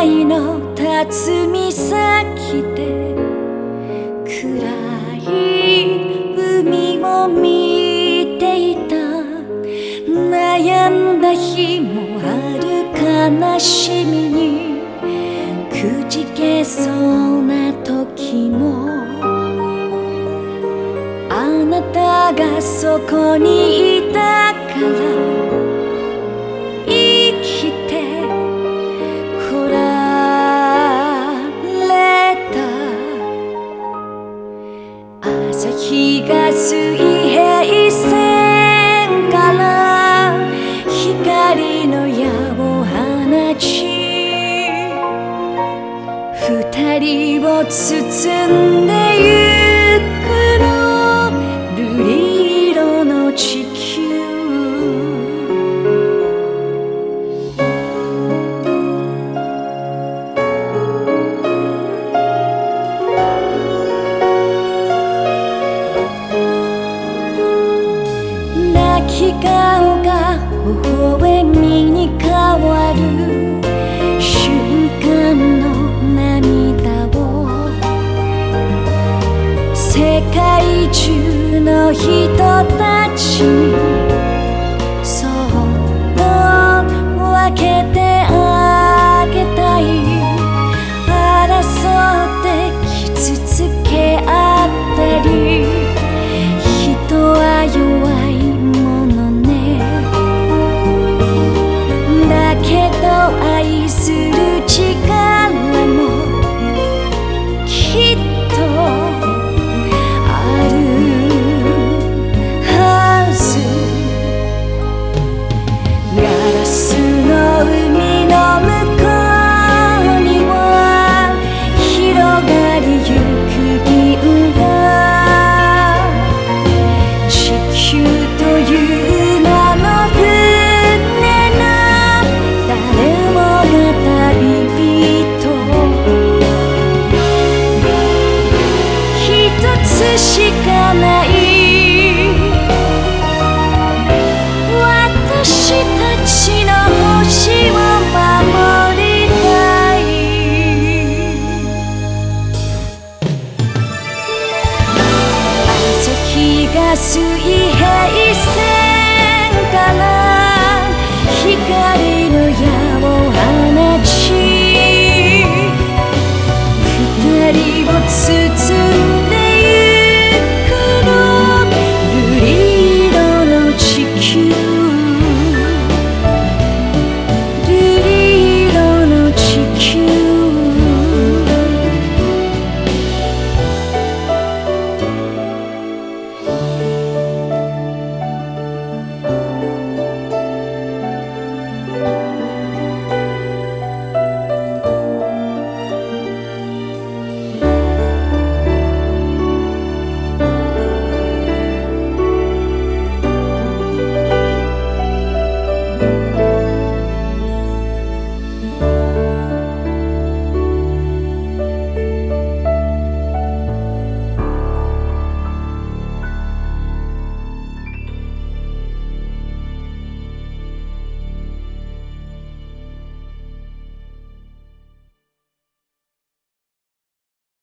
愛の辰岬で暗い海を見ていた。悩んだ日もある悲しみにくじけそうな時もあなたがそこにいたからを包んでゆく。世界中の人たちそっと分けてあげたい争って傷つけ合ったり人は弱いすしかない私たちの星を守りたい。あの月が水平線。